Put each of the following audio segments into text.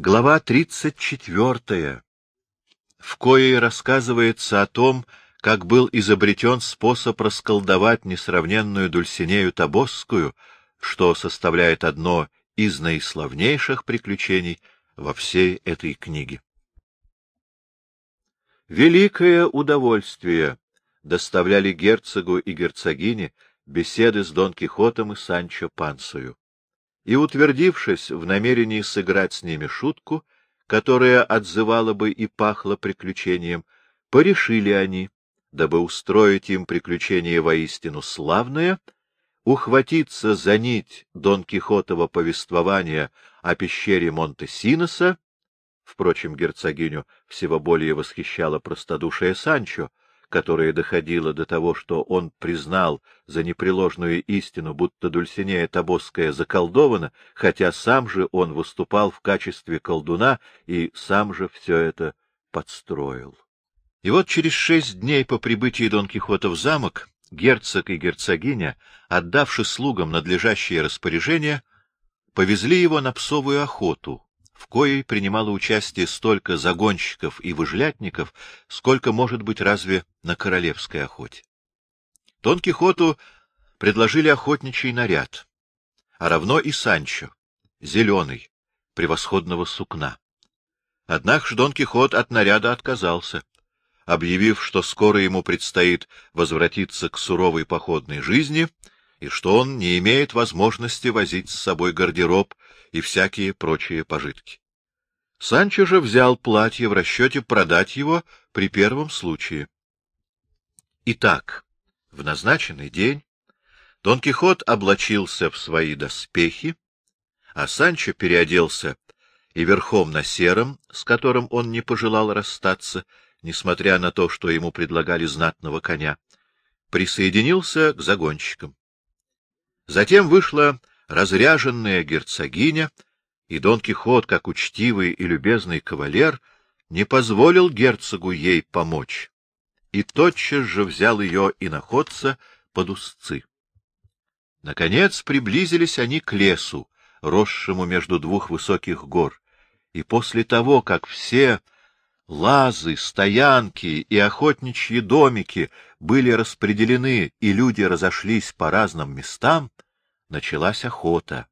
Глава 34, в коей рассказывается о том, как был изобретен способ расколдовать несравненную Дульсинею Тобосскую, что составляет одно из наиславнейших приключений во всей этой книге. Великое удовольствие доставляли герцогу и герцогине беседы с Дон Кихотом и Санчо Пансою. И, утвердившись в намерении сыграть с ними шутку, которая отзывала бы и пахла приключением, порешили они, дабы устроить им приключение воистину славное, ухватиться за нить Дон Кихотова повествования о пещере Монте-Синоса, впрочем, герцогиню всего более восхищало простодушие Санчо, которое доходило до того, что он признал за непреложную истину, будто Дульсинея Тобосская заколдована, хотя сам же он выступал в качестве колдуна и сам же все это подстроил. И вот через шесть дней по прибытии Дон Кихота в замок герцог и герцогиня, отдавши слугам надлежащее распоряжение, повезли его на псовую охоту, в коей принимало участие столько загонщиков и выжлятников, сколько может быть разве на королевской охоте. Дон Кихоту предложили охотничий наряд, а равно и Санчо, зеленый, превосходного сукна. Однако Дон Кихот от наряда отказался — объявив, что скоро ему предстоит возвратиться к суровой походной жизни и что он не имеет возможности возить с собой гардероб и всякие прочие пожитки. Санчо же взял платье в расчете продать его при первом случае. Итак, в назначенный день Дон Кихот облачился в свои доспехи, а Санчо переоделся и верхом на сером, с которым он не пожелал расстаться, несмотря на то, что ему предлагали знатного коня, присоединился к загонщикам. Затем вышла разряженная герцогиня, и Дон Кихот, как учтивый и любезный кавалер, не позволил герцогу ей помочь, и тотчас же взял ее и находца под узцы. Наконец приблизились они к лесу, росшему между двух высоких гор, и после того, как все Лазы, стоянки и охотничьи домики были распределены, и люди разошлись по разным местам, началась охота,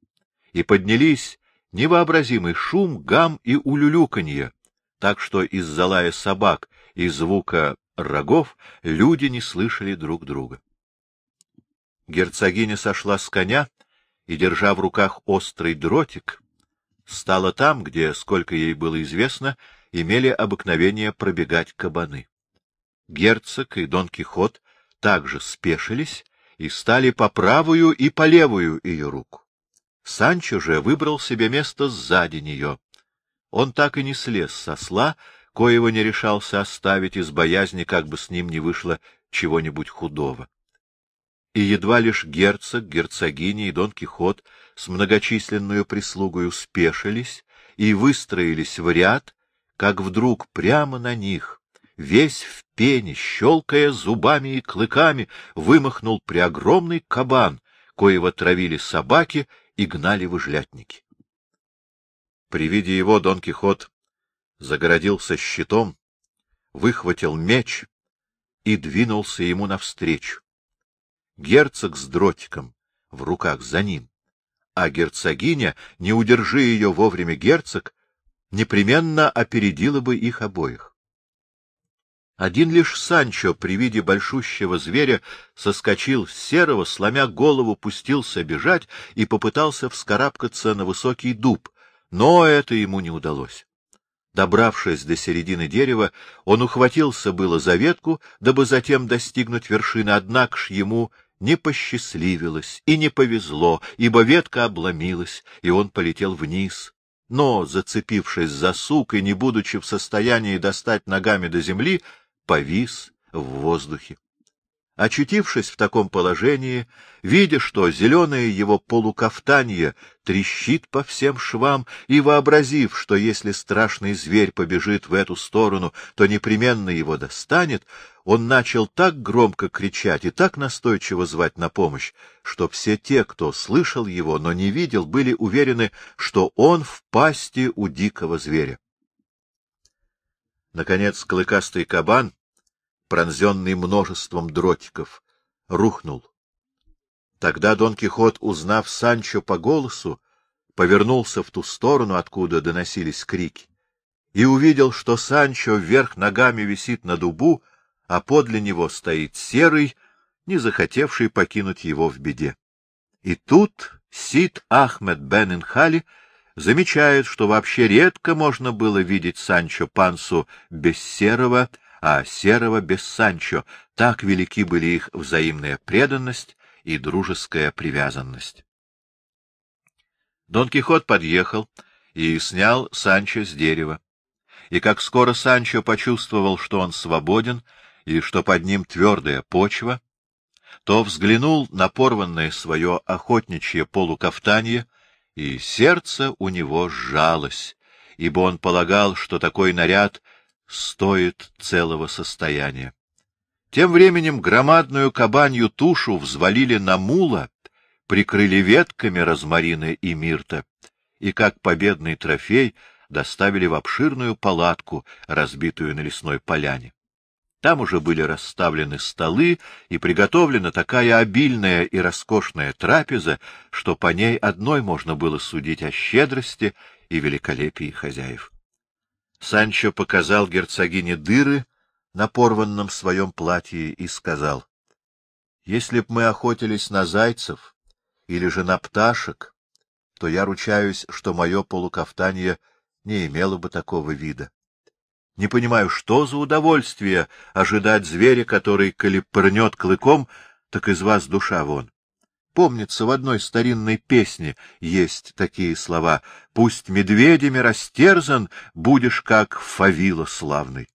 и поднялись невообразимый шум, гам и улюлюканье, так что из-за лая собак и звука рогов люди не слышали друг друга. Герцогиня сошла с коня и, держа в руках острый дротик, стала там, где, сколько ей было известно, имели обыкновение пробегать кабаны. Герцог и Дон Кихот также спешились и стали по правую и по левую ее руку. Санчо же выбрал себе место сзади нее. Он так и не слез со сла, коего не решался оставить из боязни, как бы с ним не вышло чего-нибудь худого. И едва лишь герцог, герцогиня и Дон Кихот с многочисленную прислугою спешились и выстроились в ряд, как вдруг прямо на них, весь в пене, щелкая зубами и клыками, вымахнул преогромный кабан, коего травили собаки и гнали выжлятники. При виде его Дон Кихот загородился щитом, выхватил меч и двинулся ему навстречу. Герцог с дротиком в руках за ним, а герцогиня, не удержи ее вовремя герцог, непременно опередила бы их обоих. Один лишь Санчо при виде большущего зверя соскочил с серого, сломя голову, пустился бежать и попытался вскарабкаться на высокий дуб, но это ему не удалось. Добравшись до середины дерева, он ухватился было за ветку, дабы затем достигнуть вершины, однако ж ему не посчастливилось и не повезло, ибо ветка обломилась, и он полетел вниз, но, зацепившись за сук и не будучи в состоянии достать ногами до земли, повис в воздухе. Очутившись в таком положении, видя, что зеленое его полукафтанье трещит по всем швам, и вообразив, что если страшный зверь побежит в эту сторону, то непременно его достанет, он начал так громко кричать и так настойчиво звать на помощь, что все те, кто слышал его, но не видел, были уверены, что он в пасти у дикого зверя. Наконец клыкастый кабан, пронзенный множеством дротиков, рухнул. Тогда Дон Кихот, узнав Санчо по голосу, повернулся в ту сторону, откуда доносились крики, и увидел, что Санчо вверх ногами висит на дубу, а подле него стоит серый, не захотевший покинуть его в беде. И тут Сид Ахмед бен Инхали замечает, что вообще редко можно было видеть Санчо Пансу без серого, а серого без Санчо, так велики были их взаимная преданность и дружеская привязанность. Дон Кихот подъехал и снял Санчо с дерева. И как скоро Санчо почувствовал, что он свободен, и что под ним твердая почва, то взглянул на порванное свое охотничье полукафтанье, и сердце у него сжалось, ибо он полагал, что такой наряд стоит целого состояния. Тем временем громадную кабанью тушу взвалили на мула, прикрыли ветками розмарина и мирта, и, как победный трофей, доставили в обширную палатку, разбитую на лесной поляне. Там уже были расставлены столы и приготовлена такая обильная и роскошная трапеза, что по ней одной можно было судить о щедрости и великолепии хозяев. Санчо показал герцогине дыры на порванном своем платье и сказал, — Если б мы охотились на зайцев или же на пташек, то я ручаюсь, что мое полукафтанье не имело бы такого вида. Не понимаю, что за удовольствие ожидать зверя, который, коли прнет клыком, так из вас душа вон. Помнится, в одной старинной песне есть такие слова «Пусть медведями растерзан, будешь как Фавила славный».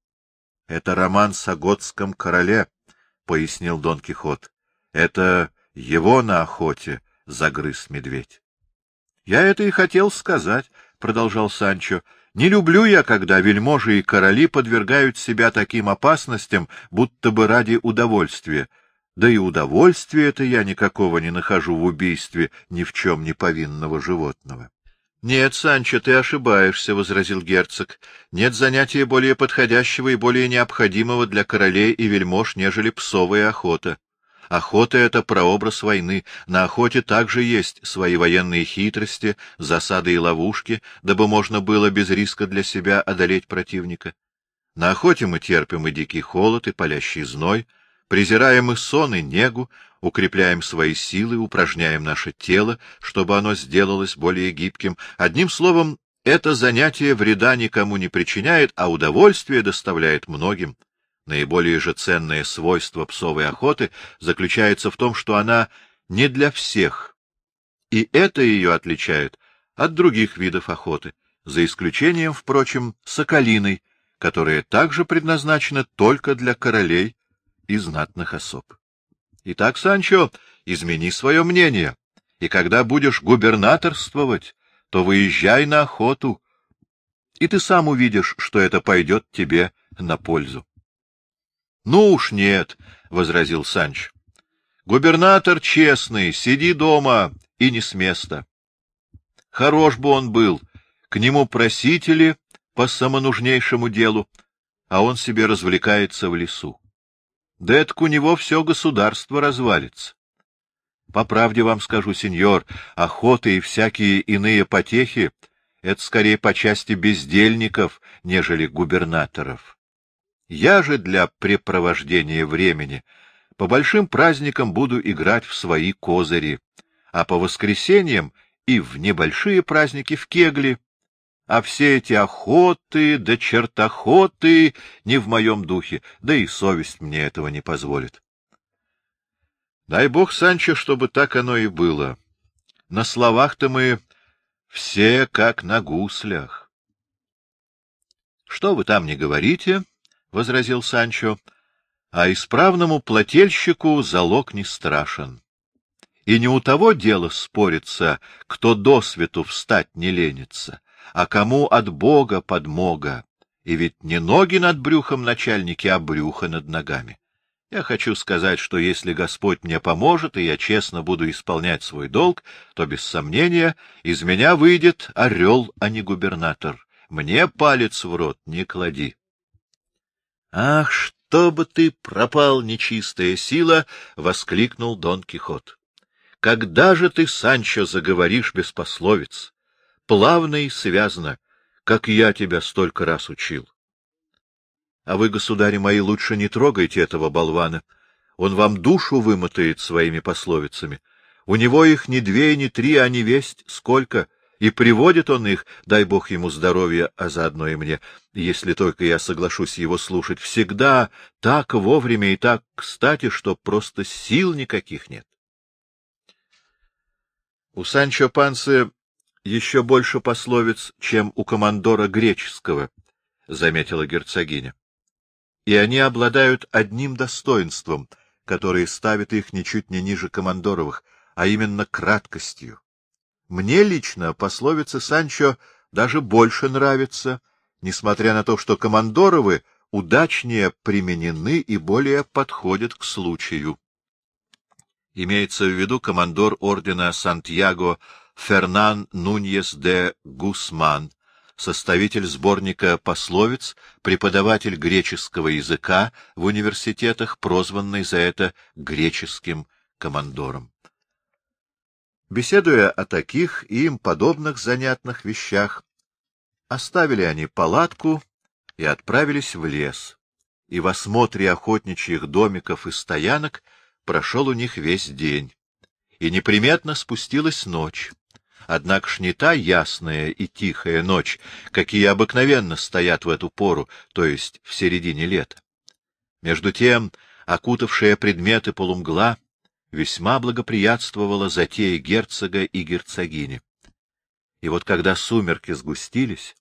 — Это роман с Оготском короле, — пояснил Дон Кихот. — Это его на охоте загрыз медведь. — Я это и хотел сказать, — продолжал Санчо. Не люблю я, когда вельможи и короли подвергают себя таким опасностям, будто бы ради удовольствия. Да и удовольствия это я никакого не нахожу в убийстве ни в чем не повинного животного. — Нет, Санчо, ты ошибаешься, — возразил герцог. — Нет занятия более подходящего и более необходимого для королей и вельмож, нежели псовая охота. Охота — это прообраз войны. На охоте также есть свои военные хитрости, засады и ловушки, дабы можно было без риска для себя одолеть противника. На охоте мы терпим и дикий холод, и палящий зной, презираем и сон, и негу, укрепляем свои силы, упражняем наше тело, чтобы оно сделалось более гибким. Одним словом, это занятие вреда никому не причиняет, а удовольствие доставляет многим. Наиболее же ценное свойство псовой охоты заключается в том, что она не для всех, и это ее отличает от других видов охоты, за исключением, впрочем, соколиной, которая также предназначена только для королей и знатных особ. Итак, Санчо, измени свое мнение, и когда будешь губернаторствовать, то выезжай на охоту, и ты сам увидишь, что это пойдет тебе на пользу. — Ну уж нет, — возразил Санч. — Губернатор честный, сиди дома и не с места. Хорош бы он был, к нему просители по самонужнейшему делу, а он себе развлекается в лесу. Да это у него все государство развалится. По правде вам скажу, сеньор, охоты и всякие иные потехи — это скорее по части бездельников, нежели губернаторов. Я же для препровождения времени по большим праздникам буду играть в свои козыри, а по воскресеньям и в небольшие праздники в кегли. А все эти охоты да чертохоты не в моем духе, да и совесть мне этого не позволит. Дай бог, Санчо, чтобы так оно и было. На словах-то мы все как на гуслях. Что вы там не говорите, возразил Санчо, — а исправному плательщику залог не страшен. И не у того дело спорится, кто до свету встать не ленится, а кому от Бога подмога, И ведь не ноги над брюхом начальники, а брюхо над ногами. Я хочу сказать, что если Господь мне поможет, и я честно буду исполнять свой долг, то, без сомнения, из меня выйдет орел, а не губернатор. Мне палец в рот не клади. — Ах, чтобы ты пропал, нечистая сила! — воскликнул Дон Кихот. — Когда же ты, Санчо, заговоришь без пословиц? Плавно и связно, как я тебя столько раз учил. А вы, государи мои, лучше не трогайте этого болвана. Он вам душу вымотает своими пословицами. У него их не две, не три, а не весть сколько. И приводит он их, дай бог ему здоровья, а заодно и мне, если только я соглашусь его слушать, всегда так вовремя и так кстати, что просто сил никаких нет. У Санчо Пансы еще больше пословиц, чем у командора греческого, — заметила герцогиня и они обладают одним достоинством, которое ставит их ничуть не ниже командоровых, а именно краткостью. Мне лично пословицы Санчо даже больше нравятся, несмотря на то, что командоровы удачнее применены и более подходят к случаю. Имеется в виду командор ордена Сантьяго Фернан Нуньес де Гусман, составитель сборника пословиц, преподаватель греческого языка в университетах, прозванный за это греческим командором. Беседуя о таких и им подобных занятных вещах, оставили они палатку и отправились в лес, и в осмотре охотничьих домиков и стоянок прошел у них весь день, и неприметно спустилась ночь. Однако ж не та ясная и тихая ночь, какие обыкновенно стоят в эту пору, то есть в середине лета. Между тем, окутавшая предметы полумгла весьма благоприятствовала затее герцога и герцогини. И вот когда сумерки сгустились,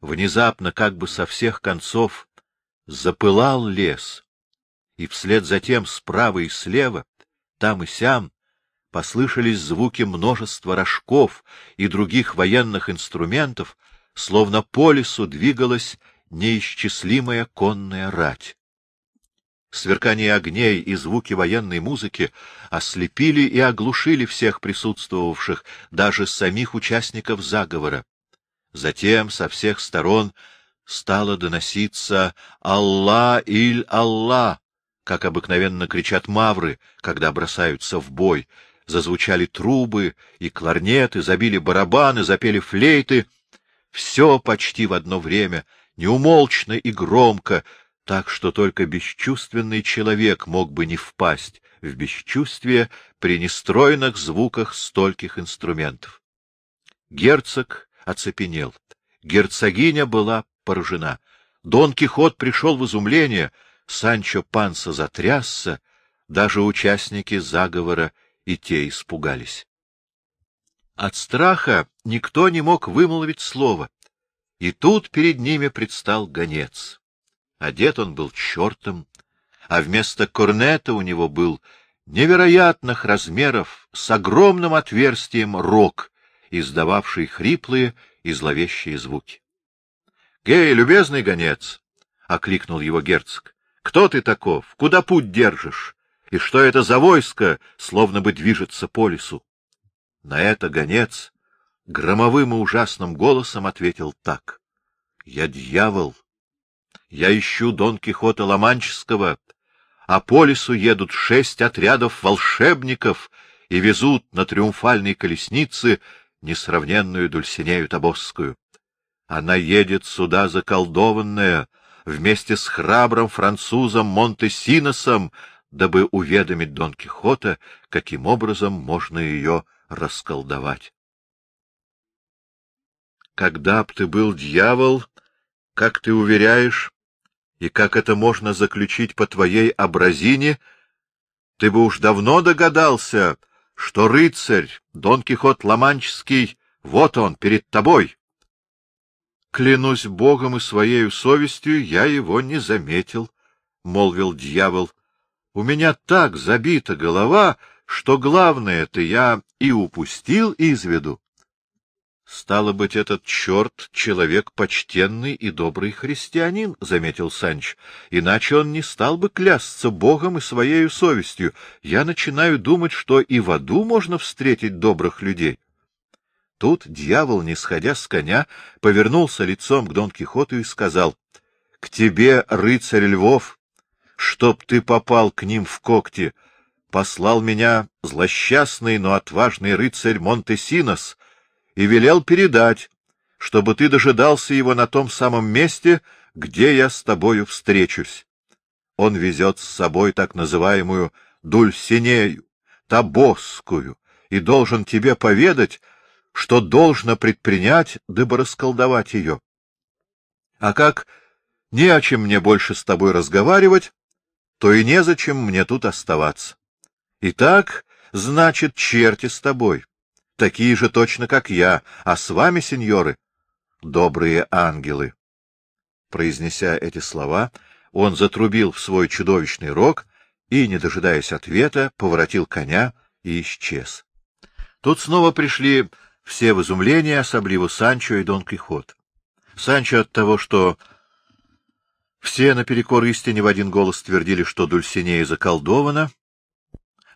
внезапно, как бы со всех концов, запылал лес, и вслед за тем справа и слева, там и сям, послышались звуки множества рожков и других военных инструментов, словно по лесу двигалась неисчислимая конная рать. Сверкание огней и звуки военной музыки ослепили и оглушили всех присутствовавших, даже самих участников заговора. Затем со всех сторон стало доноситься «Алла иль Алла», как обыкновенно кричат мавры, когда бросаются в бой, зазвучали трубы и кларнеты, забили барабаны, запели флейты. Все почти в одно время, неумолчно и громко, так что только бесчувственный человек мог бы не впасть в бесчувствие при нестройных звуках стольких инструментов. Герцог оцепенел. Герцогиня была поражена. Дон Кихот пришел в изумление, Санчо Панса затрясся, даже участники заговора и те испугались. От страха никто не мог вымолвить слова, и тут перед ними предстал гонец. Одет он был чертом, а вместо корнета у него был невероятных размеров с огромным отверстием рог, издававший хриплые и зловещие звуки. — Гей, любезный гонец! — окликнул его герцог. — Кто ты таков? Куда путь держишь? И что это за войско, словно бы движется по лесу. На это гонец громовым и ужасным голосом ответил так. — Я дьявол. Я ищу Дон Кихота Ломанческого, а по лесу едут шесть отрядов волшебников и везут на триумфальной колеснице несравненную Дульсинею Тобосскую. Она едет сюда заколдованная, вместе с храбрым французом Монтесиносом, дабы уведомить Дон Кихота, каким образом можно ее расколдовать. Когда б ты был дьявол, как ты уверяешь, и как это можно заключить по твоей образине, ты бы уж давно догадался, что рыцарь Дон Кихот Ломанческий, вот он, перед тобой. Клянусь Богом и своей совестью, я его не заметил, — молвил дьявол, у меня так забита голова, что главное-то я и упустил из виду. Стало быть, этот черт — человек почтенный и добрый христианин, — заметил Санч. — Иначе он не стал бы клясться Богом и своей совестью. Я начинаю думать, что и в аду можно встретить добрых людей. Тут дьявол, не сходя с коня, повернулся лицом к Дон Кихоту и сказал, — К тебе, рыцарь Львов, чтоб ты попал к ним в когти, послал меня злосчастный, но отважный рыцарь Монтесинос, и велел передать, чтобы ты дожидался его на том самом месте, где я с тобою встречусь. Он везет с собой так называемую Дульсинею, Табосскую, и должен тебе поведать, что должно предпринять, дабы расколдовать ее. А как не о чем мне больше с тобой разговаривать, то и незачем мне тут оставаться. Итак, значит, черти с тобой такие же точно, как я, а с вами, сеньоры, добрые ангелы. Произнеся эти слова, он затрубил в свой чудовищный рог и, не дожидаясь ответа, поворотил коня и исчез. Тут снова пришли все в изумление, особливо Санчо и Дон Кихот. Санчо от того, что все наперекор истине в один голос твердили, что Дульсинея заколдована,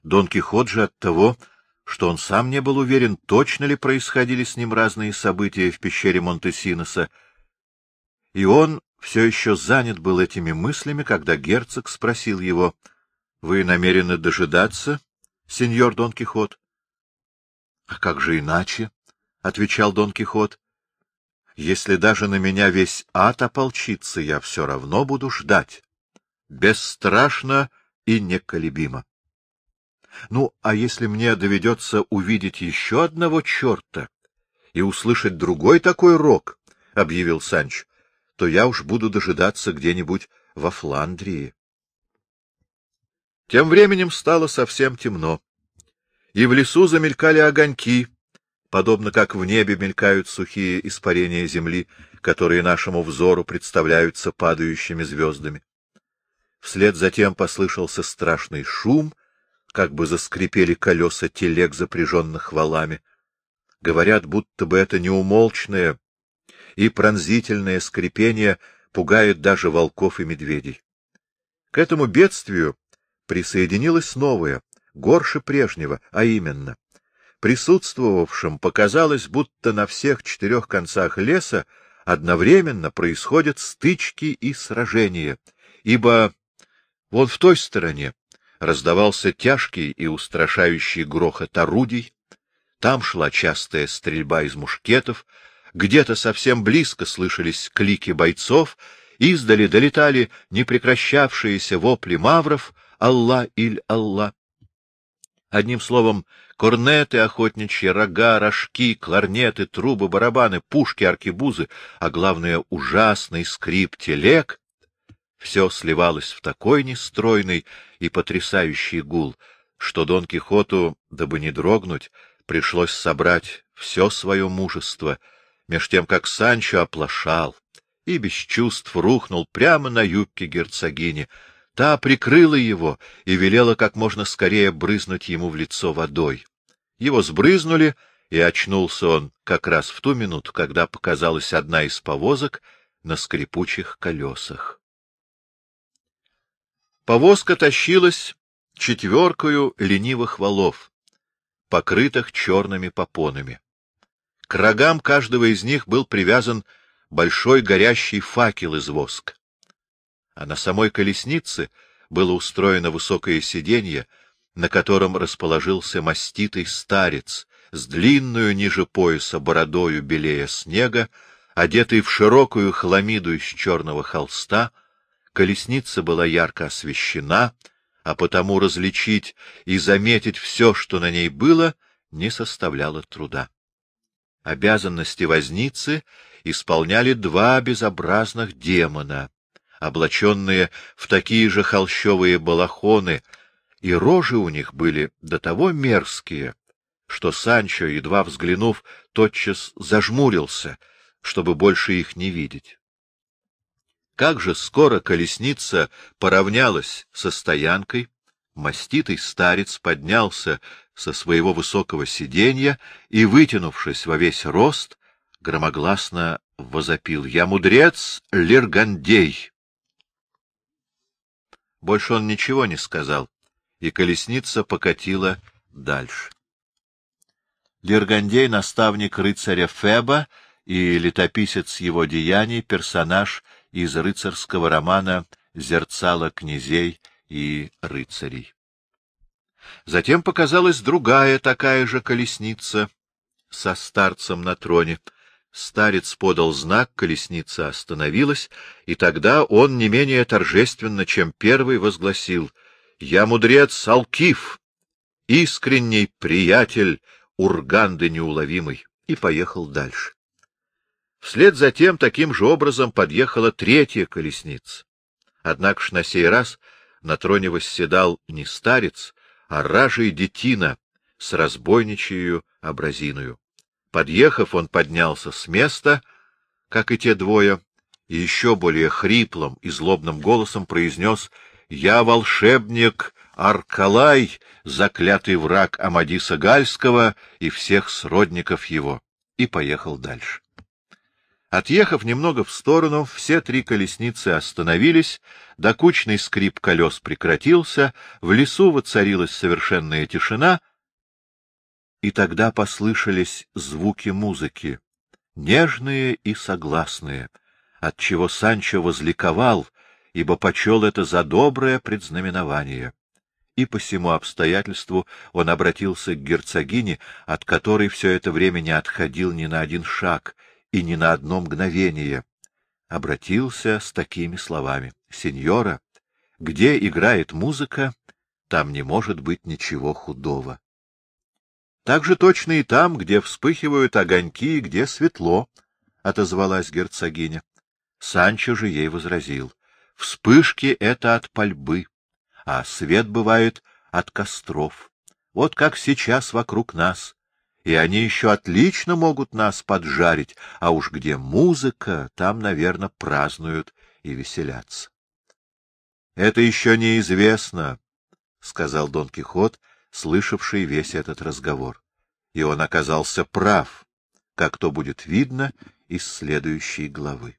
Дон Кихот же от того, что он сам не был уверен, точно ли происходили с ним разные события в пещере Монтесиноса, и он все еще занят был этими мыслями, когда герцог спросил его, — Вы намерены дожидаться, сеньор Дон Кихот? — А как же иначе? — отвечал Дон Кихот. — Если даже на меня весь ад ополчится, я все равно буду ждать. Бесстрашно и неколебимо. Ну, а если мне доведется увидеть еще одного черта и услышать другой такой рок, — объявил Санч, — то я уж буду дожидаться где-нибудь во Фландрии. Тем временем стало совсем темно, и в лесу замелькали огоньки, подобно как в небе мелькают сухие испарения земли, которые нашему взору представляются падающими звездами. Вслед затем послышался страшный шум — как бы заскрипели колеса телег, запряженных валами. Говорят, будто бы это неумолчное и пронзительное скрипение пугает даже волков и медведей. К этому бедствию присоединилось новое, горше прежнего, а именно, присутствовавшим показалось, будто на всех четырех концах леса одновременно происходят стычки и сражения, ибо вон в той стороне раздавался тяжкий и устрашающий грохот орудий, там шла частая стрельба из мушкетов, где-то совсем близко слышались клики бойцов, издали долетали непрекращавшиеся вопли мавров «Алла иль Алла». Одним словом, корнеты, охотничьи рога, рожки, кларнеты, трубы, барабаны, пушки, аркебузы, а главное — ужасный скрип телег все сливалось в такой нестройный и потрясающий гул, что Дон Кихоту, дабы не дрогнуть, пришлось собрать все свое мужество, меж тем как Санчо оплошал и без чувств рухнул прямо на юбке герцогини. Та прикрыла его и велела как можно скорее брызнуть ему в лицо водой. Его сбрызнули, и очнулся он как раз в ту минуту, когда показалась одна из повозок на скрипучих колесах. Повозка тащилась четверкою ленивых валов, покрытых черными попонами. К рогам каждого из них был привязан большой горящий факел из воска. А на самой колеснице было устроено высокое сиденье, на котором расположился маститый старец с длинную ниже пояса бородою белее снега, одетый в широкую хламиду из черного холста — Колесница была ярко освещена, а потому различить и заметить все, что на ней было, не составляло труда. Обязанности возницы исполняли два безобразных демона, облаченные в такие же холщовые балахоны, и рожи у них были до того мерзкие, что Санчо, едва взглянув, тотчас зажмурился, чтобы больше их не видеть. Как же скоро колесница поравнялась со стоянкой, маститый старец поднялся со своего высокого сиденья и, вытянувшись во весь рост, громогласно возопил. — Я мудрец Лиргандей! Больше он ничего не сказал, и колесница покатила дальше. Лиргандей — наставник рыцаря Феба и летописец его деяний, персонаж из рыцарского романа «Зерцало князей и рыцарей». Затем показалась другая такая же колесница со старцем на троне. Старец подал знак, колесница остановилась, и тогда он не менее торжественно, чем первый, возгласил «Я мудрец Алкив, искренний приятель Урганды неуловимый», и поехал дальше. Вслед за тем таким же образом подъехала третья колесница. Однако ж на сей раз на троне восседал не старец, а ражей детина с разбойничью образиною. Подъехав, он поднялся с места, как и те двое, и еще более хриплым и злобным голосом произнес «Я волшебник Аркалай, заклятый враг Амадиса Гальского и всех сродников его», и поехал дальше. Отъехав немного в сторону, все три колесницы остановились, докучный скрип колес прекратился, в лесу воцарилась совершенная тишина, и тогда послышались звуки музыки, нежные и согласные, отчего Санчо возликовал, ибо почел это за доброе предзнаменование. И по всему обстоятельству он обратился к герцогине, от которой все это время не отходил ни на один шаг, и ни на одно мгновение, обратился с такими словами. — Сеньора, где играет музыка, там не может быть ничего худого. Так же точно и там, где вспыхивают огоньки, где светло, — отозвалась герцогиня. Санчо же ей возразил. — Вспышки — это от пальбы, а свет бывает от костров. Вот как сейчас вокруг нас и они еще отлично могут нас поджарить, а уж где музыка, там, наверное, празднуют и веселятся. — Это еще неизвестно, — сказал Дон Кихот, слышавший весь этот разговор. И он оказался прав, как то будет видно из следующей главы.